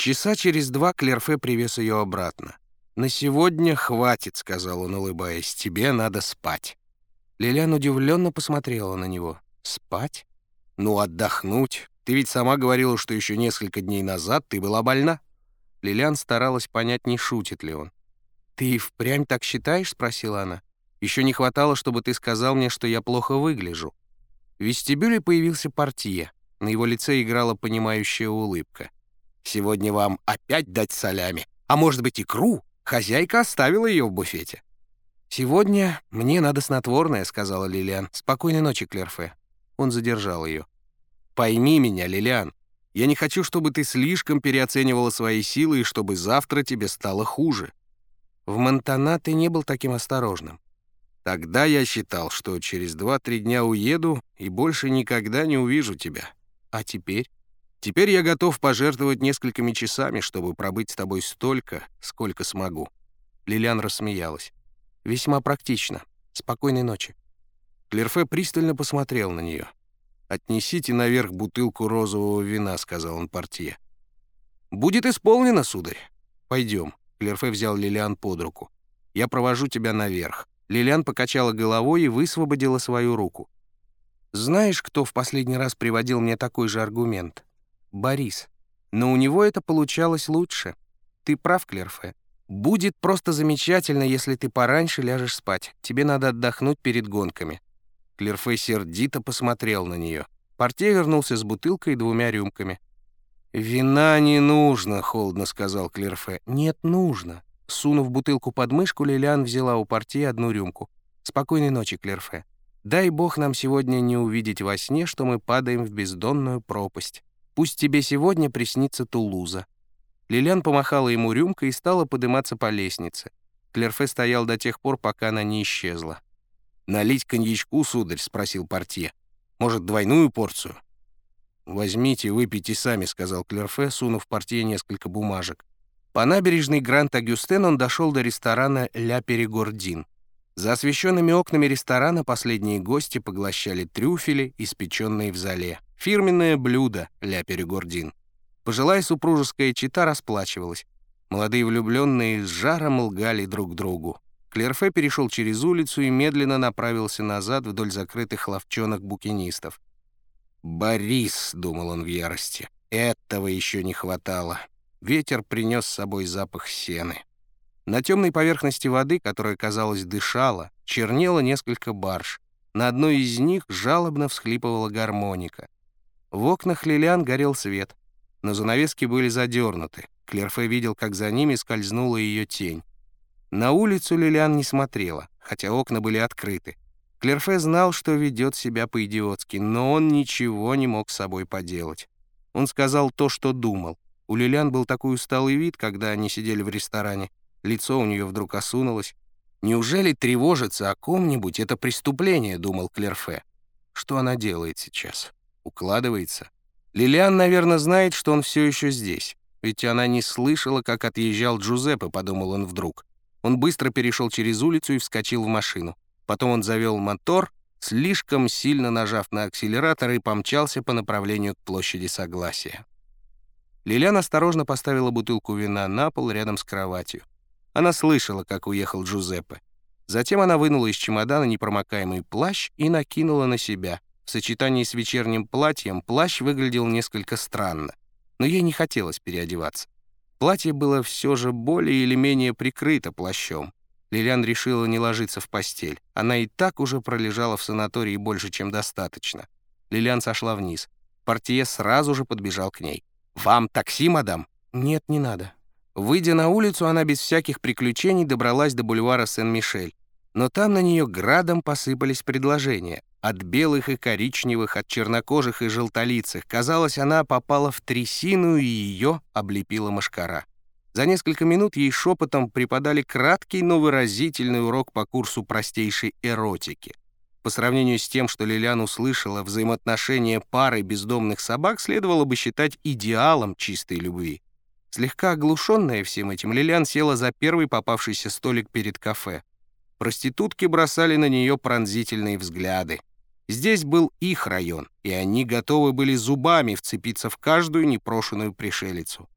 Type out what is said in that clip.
Часа через два Клерфе привез ее обратно. «На сегодня хватит», — сказал он, улыбаясь, — «тебе надо спать». Лилиан удивленно посмотрела на него. «Спать? Ну, отдохнуть. Ты ведь сама говорила, что еще несколько дней назад ты была больна». Лилиан старалась понять, не шутит ли он. «Ты впрямь так считаешь?» — спросила она. «Еще не хватало, чтобы ты сказал мне, что я плохо выгляжу». В вестибюле появился портье. На его лице играла понимающая улыбка. «Сегодня вам опять дать солями, а может быть икру?» Хозяйка оставила ее в буфете. «Сегодня мне надо снотворное», — сказала Лилиан. «Спокойной ночи, Клерфе». Он задержал ее. «Пойми меня, Лилиан. Я не хочу, чтобы ты слишком переоценивала свои силы и чтобы завтра тебе стало хуже. В Монтана ты не был таким осторожным. Тогда я считал, что через два-три дня уеду и больше никогда не увижу тебя. А теперь? Теперь я готов пожертвовать несколькими часами, чтобы пробыть с тобой столько, сколько смогу». Лилиан рассмеялась. «Весьма практично. Спокойной ночи». Клерфе пристально посмотрел на нее. «Отнесите наверх бутылку розового вина», — сказал он портье. «Будет исполнено, сударь. Пойдем». Клерфе взял Лилиан под руку. «Я провожу тебя наверх». Лилиан покачала головой и высвободила свою руку. «Знаешь, кто в последний раз приводил мне такой же аргумент? Борис. Но у него это получалось лучше. Ты прав, Клерфе. Будет просто замечательно, если ты пораньше ляжешь спать. Тебе надо отдохнуть перед гонками». Клерфе сердито посмотрел на нее. Портье вернулся с бутылкой и двумя рюмками. «Вина не нужно», — холодно сказал Клерфе. «Нет, нужно». Сунув бутылку под мышку, Лилиан взяла у портье одну рюмку. «Спокойной ночи, Клерфе. Дай бог нам сегодня не увидеть во сне, что мы падаем в бездонную пропасть. Пусть тебе сегодня приснится Тулуза». Лилиан помахала ему рюмкой и стала подниматься по лестнице. Клерфе стоял до тех пор, пока она не исчезла. «Налить коньячку, сударь?» — спросил портье. «Может, двойную порцию?» «Возьмите, выпейте сами», — сказал Клерфе, сунув портье несколько бумажек. По набережной Гранд-Агюстен он дошел до ресторана «Ля Перегордин». За освещенными окнами ресторана последние гости поглощали трюфели, испеченные в зале. Фирменное блюдо «Ля Перегордин». Пожилая супружеская чита расплачивалась. Молодые влюбленные с жаром лгали друг другу. Клерфе перешел через улицу и медленно направился назад вдоль закрытых ловчонок букинистов. «Борис», — думал он в ярости, — «этого еще не хватало». Ветер принес с собой запах сены. На темной поверхности воды, которая, казалось, дышала, чернело несколько барж. На одной из них жалобно всхлипывала гармоника. В окнах Лилиан горел свет, но занавески были задернуты. Клерфе видел, как за ними скользнула ее тень. На улицу Лилиан не смотрела, хотя окна были открыты. Клерфе знал, что ведет себя по-идиотски, но он ничего не мог с собой поделать. Он сказал то, что думал. У Лилиан был такой усталый вид, когда они сидели в ресторане. Лицо у нее вдруг осунулось. «Неужели тревожиться о ком-нибудь — это преступление?» — думал Клерфе. Что она делает сейчас? Укладывается? Лилиан, наверное, знает, что он все еще здесь. Ведь она не слышала, как отъезжал Джузеппе, подумал он вдруг. Он быстро перешел через улицу и вскочил в машину. Потом он завел мотор, слишком сильно нажав на акселератор и помчался по направлению к площади Согласия. Лилиан осторожно поставила бутылку вина на пол рядом с кроватью. Она слышала, как уехал Джузеппе. Затем она вынула из чемодана непромокаемый плащ и накинула на себя. В сочетании с вечерним платьем плащ выглядел несколько странно, но ей не хотелось переодеваться. Платье было все же более или менее прикрыто плащом. Лилиан решила не ложиться в постель. Она и так уже пролежала в санатории больше, чем достаточно. Лилиан сошла вниз. Портье сразу же подбежал к ней. «Вам такси, мадам?» «Нет, не надо». Выйдя на улицу, она без всяких приключений добралась до бульвара Сен-Мишель. Но там на нее градом посыпались предложения. От белых и коричневых, от чернокожих и желтолицых. Казалось, она попала в трясину, и ее облепила мошкара. За несколько минут ей шепотом преподали краткий, но выразительный урок по курсу простейшей эротики. По сравнению с тем, что Лилиан услышала, взаимоотношения пары бездомных собак следовало бы считать идеалом чистой любви. Слегка оглушенная всем этим, Лилиан села за первый попавшийся столик перед кафе. Проститутки бросали на нее пронзительные взгляды. Здесь был их район, и они готовы были зубами вцепиться в каждую непрошенную пришелицу.